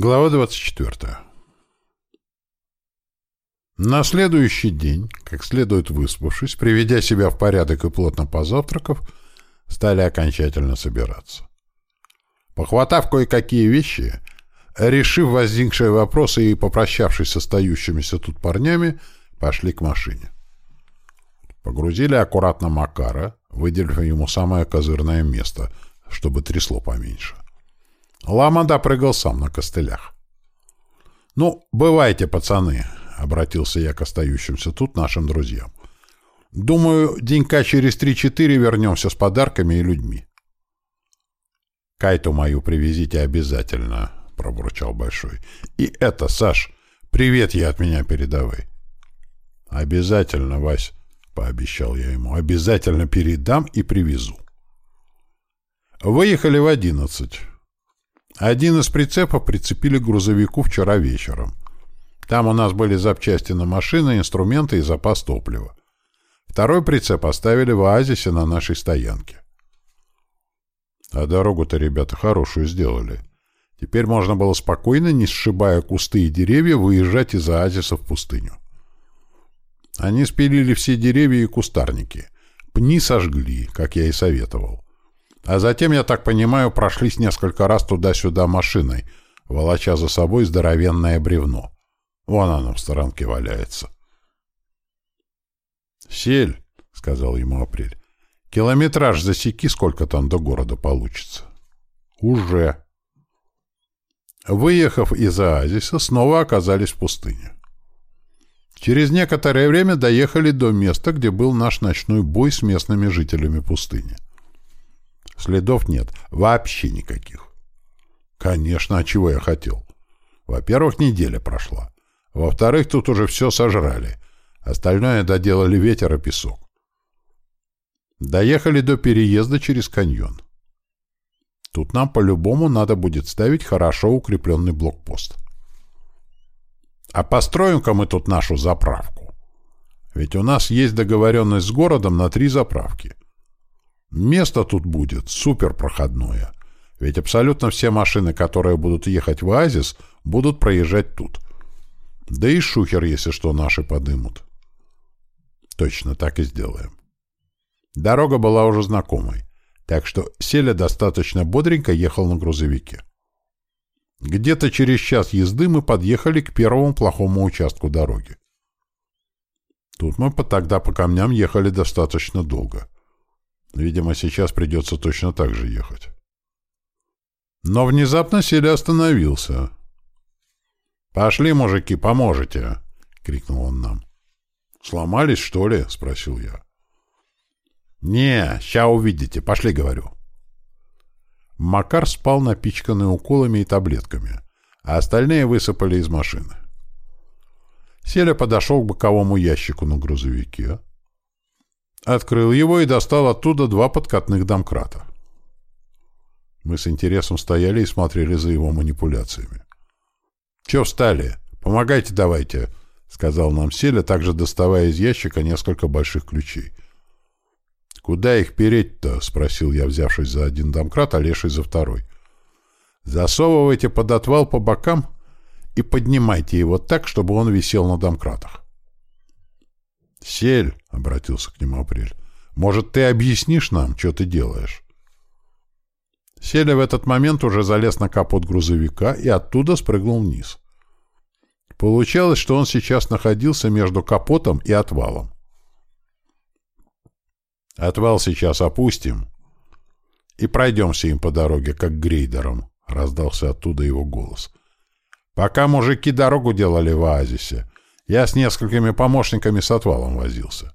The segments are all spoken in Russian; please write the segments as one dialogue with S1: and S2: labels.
S1: Глава 24. На следующий день, как следует выспавшись, приведя себя в порядок и плотно позавтракав, стали окончательно собираться. Похватав кое-какие вещи, решив возникшие вопросы и попрощавшись с остающимися тут парнями, пошли к машине. Погрузили аккуратно Макара, выделив ему самое козырное место, чтобы трясло поменьше. Лама допрыгал сам на костылях. «Ну, бывайте, пацаны», — обратился я к остающимся тут нашим друзьям. «Думаю, денька через три-четыре вернемся с подарками и людьми». «Кайту мою привезите обязательно», — пробурчал Большой. «И это, Саш, привет я от меня передавай». «Обязательно, Вась», — пообещал я ему. «Обязательно передам и привезу». Выехали в одиннадцать. Один из прицепов прицепили к грузовику вчера вечером. Там у нас были запчасти на машины, инструменты и запас топлива. Второй прицеп оставили в оазисе на нашей стоянке. А дорогу-то ребята хорошую сделали. Теперь можно было спокойно, не сшибая кусты и деревья, выезжать из оазиса в пустыню. Они спилили все деревья и кустарники. Пни сожгли, как я и советовал. А затем, я так понимаю, прошлись несколько раз туда-сюда машиной, волоча за собой здоровенное бревно. Вон оно в сторонке валяется. «Сель», — сказал ему Апрель, — «километраж засеки, сколько там до города получится». «Уже». Выехав из оазиса, снова оказались в пустыне. Через некоторое время доехали до места, где был наш ночной бой с местными жителями пустыни. Следов нет. Вообще никаких. Конечно, а чего я хотел? Во-первых, неделя прошла. Во-вторых, тут уже все сожрали. Остальное доделали ветер и песок. Доехали до переезда через каньон. Тут нам по-любому надо будет ставить хорошо укрепленный блокпост. А построим-ка мы тут нашу заправку. Ведь у нас есть договоренность с городом на три заправки — Место тут будет суперпроходное. Ведь абсолютно все машины, которые будут ехать в Оазис, будут проезжать тут. Да и шухер, если что, наши подымут. Точно так и сделаем. Дорога была уже знакомой, так что Селя достаточно бодренько ехал на грузовике. Где-то через час езды мы подъехали к первому плохому участку дороги. Тут мы тогда по камням ехали достаточно долго. Видимо, сейчас придется точно так же ехать. Но внезапно Селя остановился. «Пошли, мужики, поможете!» — крикнул он нам. «Сломались, что ли?» — спросил я. «Не, ща увидите. Пошли, говорю». Макар спал напичканный уколами и таблетками, а остальные высыпали из машины. Селя подошел к боковому ящику на грузовике, Открыл его и достал оттуда два подкатных домкрата. Мы с интересом стояли и смотрели за его манипуляциями. «Чё встали? Помогайте давайте», — сказал нам Селя, также доставая из ящика несколько больших ключей. «Куда их переть-то?» — спросил я, взявшись за один домкрат, а Леший за второй. «Засовывайте под отвал по бокам и поднимайте его так, чтобы он висел на домкратах». «Сель», — обратился к нему Апрель, — «может, ты объяснишь нам, что ты делаешь?» Селя в этот момент уже залез на капот грузовика и оттуда спрыгнул вниз. Получалось, что он сейчас находился между капотом и отвалом. «Отвал сейчас опустим и пройдемся им по дороге, как грейдером», — раздался оттуда его голос. «Пока мужики дорогу делали в оазисе, я с несколькими помощниками с отвалом возился.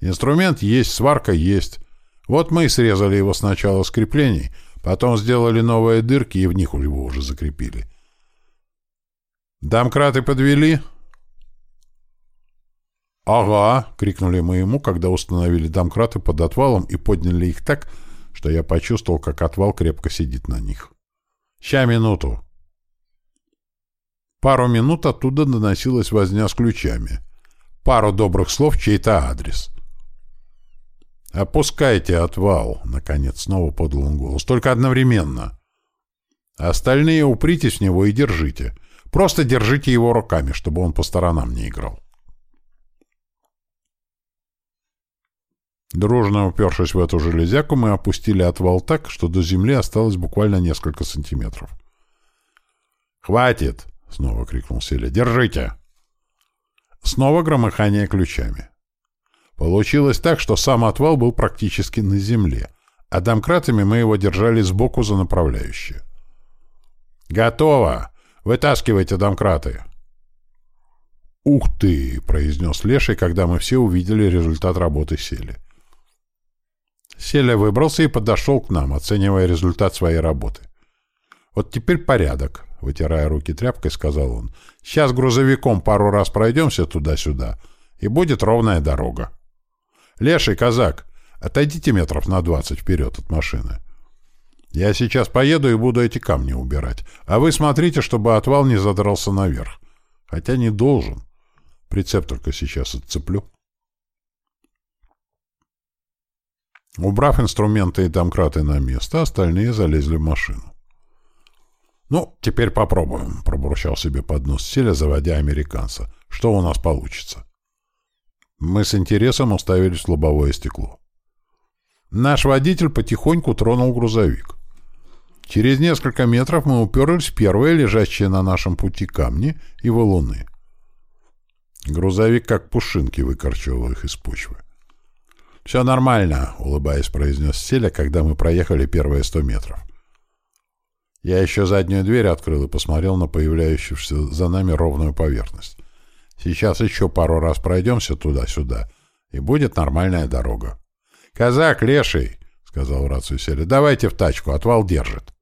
S1: Инструмент есть, сварка есть. Вот мы и срезали его сначала с креплений, потом сделали новые дырки и в них его уже закрепили. «Домкраты подвели?» «Ага!» — крикнули мы ему, когда установили домкраты под отвалом и подняли их так, что я почувствовал, как отвал крепко сидит на них. «Ща минуту!» Пару минут оттуда доносилась возня с ключами. Пару добрых слов, чей-то адрес. «Опускайте отвал», — наконец снова подал он голос. «Только одновременно». Остальные упритесь в него и держите. Просто держите его руками, чтобы он по сторонам не играл. Дружно упершись в эту железяку, мы опустили отвал так, что до земли осталось буквально несколько сантиметров. «Хватит!» — снова крикнул Селя. «Держите!» Снова громыхание ключами. Получилось так, что сам отвал был практически на земле, а домкратами мы его держали сбоку за направляющие. «Готово! Вытаскивайте домкраты!» «Ух ты!» — произнес Леший, когда мы все увидели результат работы Сели. Селя выбрался и подошел к нам, оценивая результат своей работы. «Вот теперь порядок», — вытирая руки тряпкой, сказал он. «Сейчас грузовиком пару раз пройдемся туда-сюда, и будет ровная дорога. Леший, казак, отойдите метров на двадцать вперед от машины. Я сейчас поеду и буду эти камни убирать, а вы смотрите, чтобы отвал не задрался наверх. Хотя не должен. Прицеп только сейчас отцеплю». Убрав инструменты и домкраты на место, остальные залезли в машину. «Ну, теперь попробуем», — пробурчал себе под нос Селя, заводя американца. «Что у нас получится?» Мы с интересом уставились в лобовое стекло. Наш водитель потихоньку тронул грузовик. Через несколько метров мы уперлись в первые лежащие на нашем пути камни и валуны. Грузовик как пушинки выкорчевывал их из почвы. «Все нормально», — улыбаясь, произнес Селя, когда мы проехали первые сто метров. Я еще заднюю дверь открыл и посмотрел на появляющуюся за нами ровную поверхность. Сейчас еще пару раз пройдемся туда-сюда, и будет нормальная дорога. «Казак, леший!» — сказал в рацию Селя. «Давайте в тачку, отвал держит».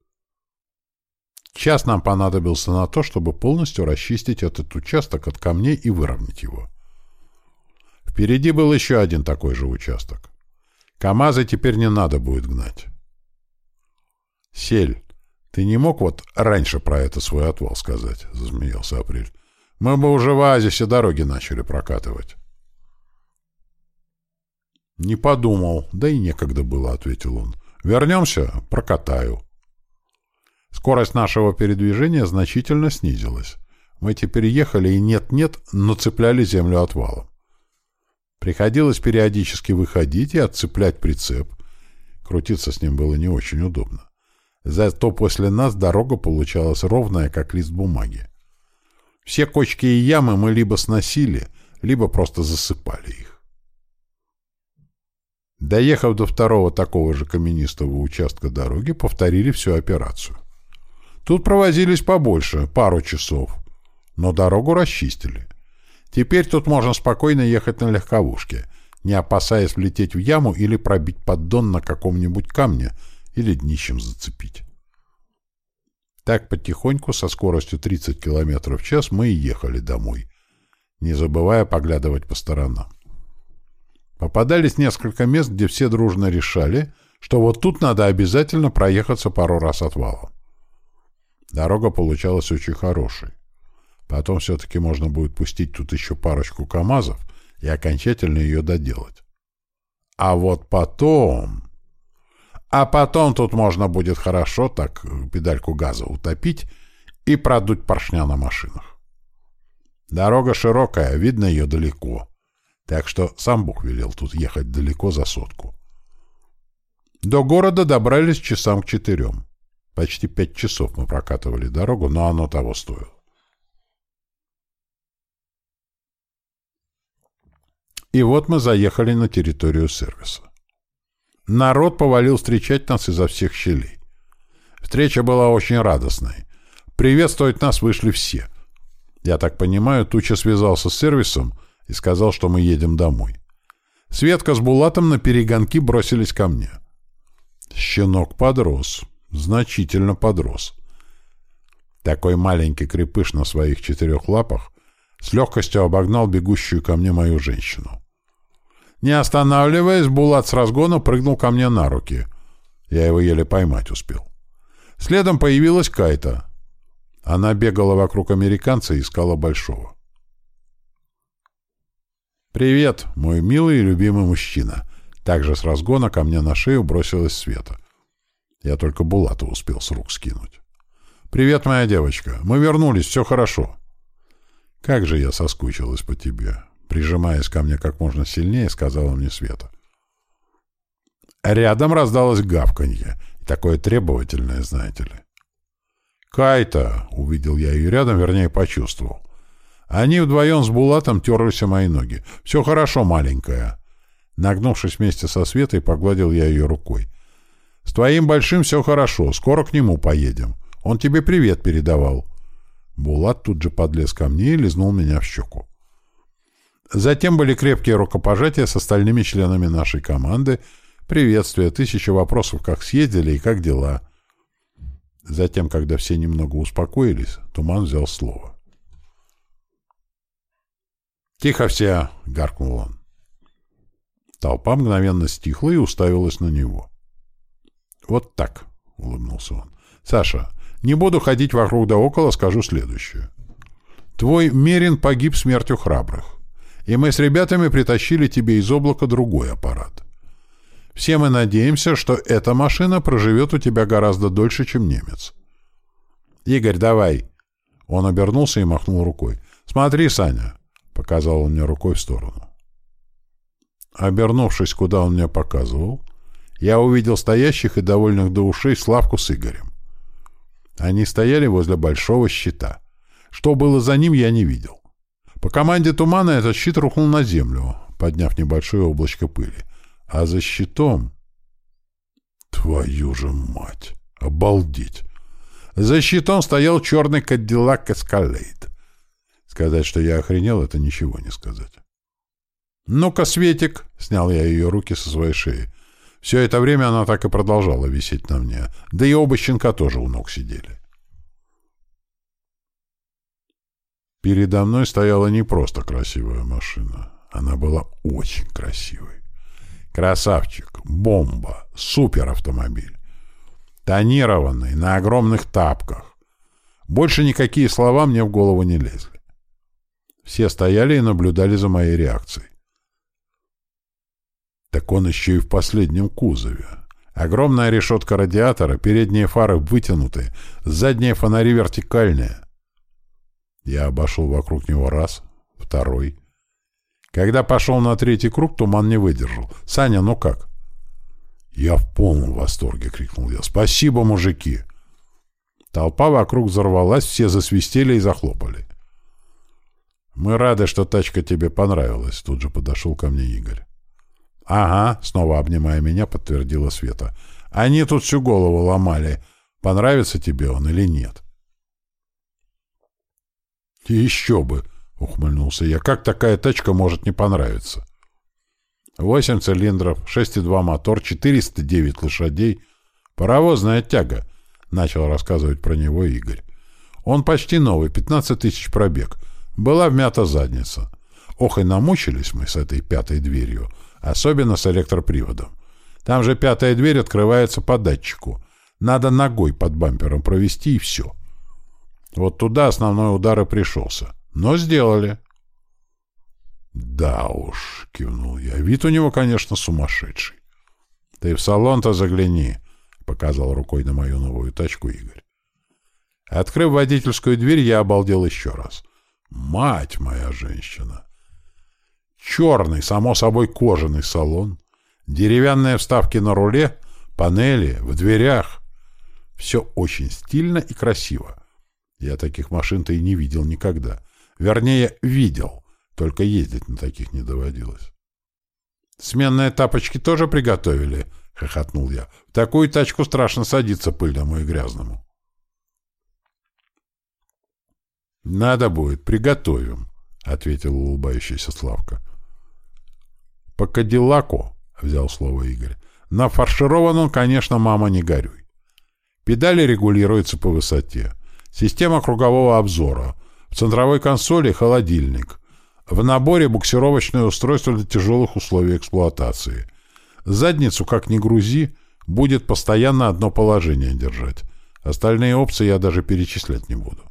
S1: Час нам понадобился на то, чтобы полностью расчистить этот участок от камней и выровнять его. Впереди был еще один такой же участок. КамАЗы теперь не надо будет гнать. «Сель, ты не мог вот раньше про это свой отвал сказать?» — засмеялся Апрель. «Мы бы уже в оазисе дороги начали прокатывать». «Не подумал, да и некогда было», — ответил он. «Вернемся, прокатаю». Скорость нашего передвижения значительно снизилась. Мы теперь ехали и нет-нет, но цепляли землю отвалом. Приходилось периодически выходить и отцеплять прицеп. Крутиться с ним было не очень удобно. Зато после нас дорога получалась ровная, как лист бумаги. Все кочки и ямы мы либо сносили, либо просто засыпали их. Доехав до второго такого же каменистого участка дороги, повторили всю операцию. Тут провозились побольше, пару часов, но дорогу расчистили. Теперь тут можно спокойно ехать на легковушке, не опасаясь влететь в яму или пробить поддон на каком-нибудь камне или днищем зацепить. Так потихоньку со скоростью 30 км в час мы и ехали домой, не забывая поглядывать по сторонам. Попадались несколько мест, где все дружно решали, что вот тут надо обязательно проехаться пару раз отвалом. Дорога получалась очень хорошей. Потом все-таки можно будет пустить тут еще парочку КАМАЗов и окончательно ее доделать. А вот потом... А потом тут можно будет хорошо так педальку газа утопить и продуть поршня на машинах. Дорога широкая, видно ее далеко. Так что сам Бог велел тут ехать далеко за сотку. До города добрались часам к четырем. Почти пять часов мы прокатывали дорогу, но оно того стоило. И вот мы заехали на территорию сервиса. Народ повалил встречать нас изо всех щелей. Встреча была очень радостной. Приветствовать нас вышли все. Я так понимаю, Туча связался с сервисом и сказал, что мы едем домой. Светка с Булатом на перегонки бросились ко мне. Щенок подрос. Значительно подрос. Такой маленький крепыш на своих четырех лапах с легкостью обогнал бегущую ко мне мою женщину. Не останавливаясь, Булат с разгона прыгнул ко мне на руки. Я его еле поймать успел. Следом появилась Кайта. Она бегала вокруг американца и искала Большого. «Привет, мой милый и любимый мужчина!» Также с разгона ко мне на шею бросилась Света. Я только Булата успел с рук скинуть. «Привет, моя девочка. Мы вернулись, все хорошо». «Как же я соскучилась по тебе», — прижимаясь ко мне как можно сильнее, сказала мне Света. Рядом раздалось гавканье, такое требовательное, знаете ли. «Кайта!» — увидел я ее рядом, вернее, почувствовал. Они вдвоем с Булатом терлись о мои ноги. «Все хорошо, маленькая». Нагнувшись вместе со Светой, погладил я ее рукой. «С твоим большим все хорошо. Скоро к нему поедем. Он тебе привет передавал». Булат тут же подлез ко мне и лизнул меня в щеку. Затем были крепкие рукопожатия с остальными членами нашей команды, приветствия, тысячи вопросов, как съездили и как дела. Затем, когда все немного успокоились, Туман взял слово. «Тихо все!» — гаркнул он. Толпа мгновенно стихла и уставилась на него. «Вот так», — улыбнулся он. «Саша, не буду ходить вокруг да около, скажу следующее. Твой Мерин погиб смертью храбрых, и мы с ребятами притащили тебе из облака другой аппарат. Все мы надеемся, что эта машина проживет у тебя гораздо дольше, чем немец. Игорь, давай. Он обернулся и махнул рукой. Смотри, Саня, показал он мне рукой в сторону. Обернувшись, куда он мне показывал, я увидел стоящих и довольных до ушей Славку с Игорем. Они стояли возле большого щита. Что было за ним, я не видел. По команде тумана этот щит рухнул на землю, подняв небольшое облачко пыли. А за щитом... Твою же мать! Обалдеть! За щитом стоял черный Кадиллак Эскалейд. Сказать, что я охренел, это ничего не сказать. «Ну-ка, Светик!» — снял я ее руки со своей шеи. Все это время она так и продолжала висеть на мне. Да и оба щенка тоже у ног сидели. Передо мной стояла не просто красивая машина. Она была очень красивой. Красавчик, бомба, суперавтомобиль. Тонированный, на огромных тапках. Больше никакие слова мне в голову не лезли. Все стояли и наблюдали за моей реакцией. Так он еще и в последнем кузове. Огромная решетка радиатора, передние фары вытянутые, задние фонари вертикальные. Я обошел вокруг него раз, второй. Когда пошел на третий круг, туман не выдержал. «Саня, ну как?» «Я в полном восторге!» — крикнул я. «Спасибо, мужики!» Толпа вокруг взорвалась, все засвистели и захлопали. «Мы рады, что тачка тебе понравилась», — тут же подошел ко мне Игорь. «Ага», — снова обнимая меня, подтвердила Света. «Они тут всю голову ломали, понравится тебе он или нет». «Еще бы!» — ухмыльнулся я. «Как такая тачка может не понравиться?» «Восемь цилиндров, 6,2 мотор, 409 лошадей. Паровозная тяга», — начал рассказывать про него Игорь. «Он почти новый, 15 тысяч пробег. Была вмята задница. Ох, и намучились мы с этой пятой дверью. Особенно с электроприводом. Там же пятая дверь открывается по датчику. Надо ногой под бампером провести, и все. Вот туда основной удар и пришелся. Но сделали. «Да уж», — кивнул я, — «вид у него, конечно, сумасшедший». «Ты в салон-то загляни», — показал рукой на мою новую тачку Игорь. Открыв водительскую дверь, я обалдел еще раз. «Мать моя женщина!» Черный, само собой, кожаный салон, деревянные вставки на руле, панели, в дверях. Все очень стильно и красиво. Я таких машин-то и не видел никогда. Вернее, видел, только ездить на таких не доводилось. «Сменные тапочки тоже приготовили?» — хохотнул я. «В такую тачку страшно садиться пыльному и грязному». «Надо будет, приготовим», — ответил улыбающийся Славка. По Кадиллаку, — взял слово Игорь. Нафарширован он, конечно, мама, не горюй. Педали регулируются по высоте. Система кругового обзора. В центровой консоли холодильник. В наборе буксировочное устройство для тяжелых условий эксплуатации. Задницу, как ни грузи, будет постоянно одно положение держать. Остальные опции я даже перечислять не буду.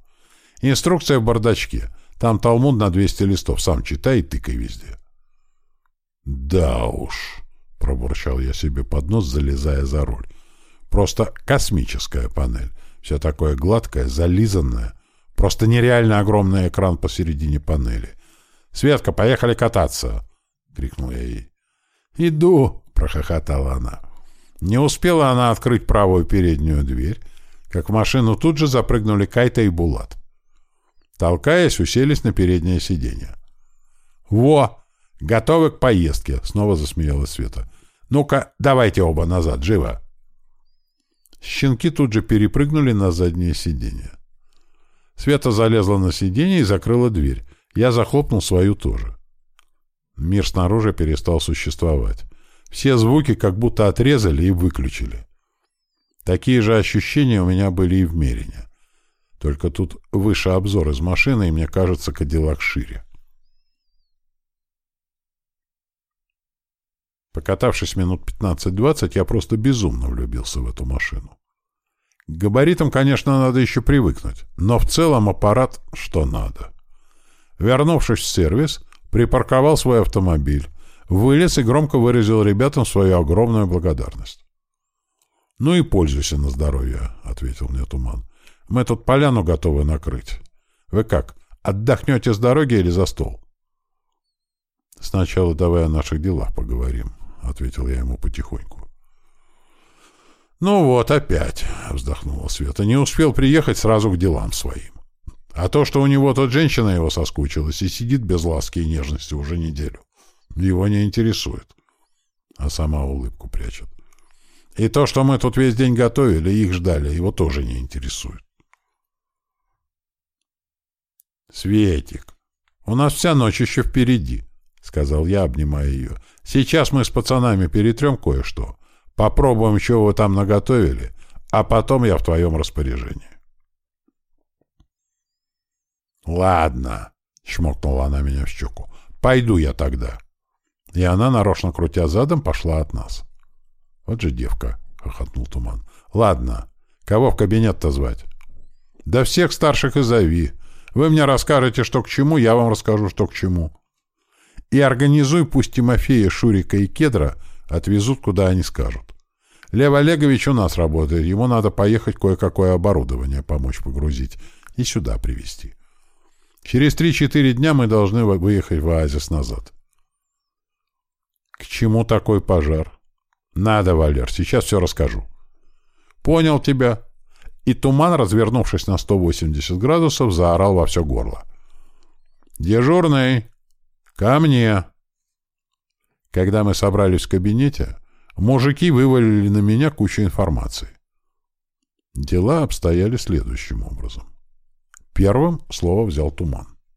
S1: Инструкция в бардачке. Там талмуд на 200 листов. Сам читай и тыкай везде. «Да уж», — пробурчал я себе под нос, залезая за руль. «Просто космическая панель. Все такое гладкое, зализанное. Просто нереально огромный экран посередине панели. «Светка, поехали кататься!» — крикнул я ей. «Иду!» — прохохотала она. Не успела она открыть правую переднюю дверь, как в машину тут же запрыгнули Кайта и Булат. Толкаясь, уселись на переднее сиденье. «Во! Готовы к поездке!» — снова засмеялась Света. «Ну-ка, давайте оба назад, живо!» Щенки тут же перепрыгнули на заднее сиденье. Света залезла на сиденье и закрыла дверь. Я захлопнул свою тоже. Мир снаружи перестал существовать. Все звуки как будто отрезали и выключили. Такие же ощущения у меня были и в Мерине. Только тут выше обзор из машины, и мне кажется, Кадиллак шире. Покатавшись минут 15-20, я просто безумно влюбился в эту машину. К габаритам, конечно, надо еще привыкнуть, но в целом аппарат что надо. Вернувшись в сервис, припарковал свой автомобиль, вылез и громко выразил ребятам свою огромную благодарность. «Ну и пользуйся на здоровье», — ответил мне Туман. «Мы тут поляну готовы накрыть. Вы как, отдохнете с дороги или за стол?» «Сначала давай о наших делах поговорим», — ответил я ему потихоньку. «Ну вот, опять», — вздохнула Света, — «не успел приехать сразу к делам своим. А то, что у него тут женщина его соскучилась и сидит без ласки и нежности уже неделю, его не интересует». А сама улыбку прячет. И то, что мы тут весь день готовили, их ждали, его тоже не интересует. «Светик, у нас вся ночь еще впереди», — сказал я, обнимая ее. «Сейчас мы с пацанами перетрем кое-что. Попробуем, чего вы там наготовили, а потом я в твоем распоряжении». «Ладно», — чмокнула она меня в щеку. «Пойду я тогда». И она, нарочно крутя задом, пошла от нас. «Вот же девка», — хохотнул Туман. «Ладно, кого в кабинет-то звать?» «Да всех старших и зови. Вы мне расскажете, что к чему, я вам расскажу, что к чему. И организуй, пусть Тимофея, Шурика и Кедра отвезут, куда они скажут. Лев Олегович у нас работает, ему надо поехать кое-какое оборудование помочь погрузить и сюда привезти. Через три-четыре дня мы должны выехать в оазис назад». «К чему такой пожар?» «Надо, Валер, сейчас все расскажу». «Понял тебя». И туман, развернувшись на 180 градусов, заорал во все горло. «Дежурный! Ко мне!» Когда мы собрались в кабинете, мужики вывалили на меня кучу информации. Дела обстояли следующим образом. Первым слово взял туман.